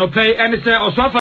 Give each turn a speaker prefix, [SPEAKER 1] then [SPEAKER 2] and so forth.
[SPEAKER 1] no pay any or suffer.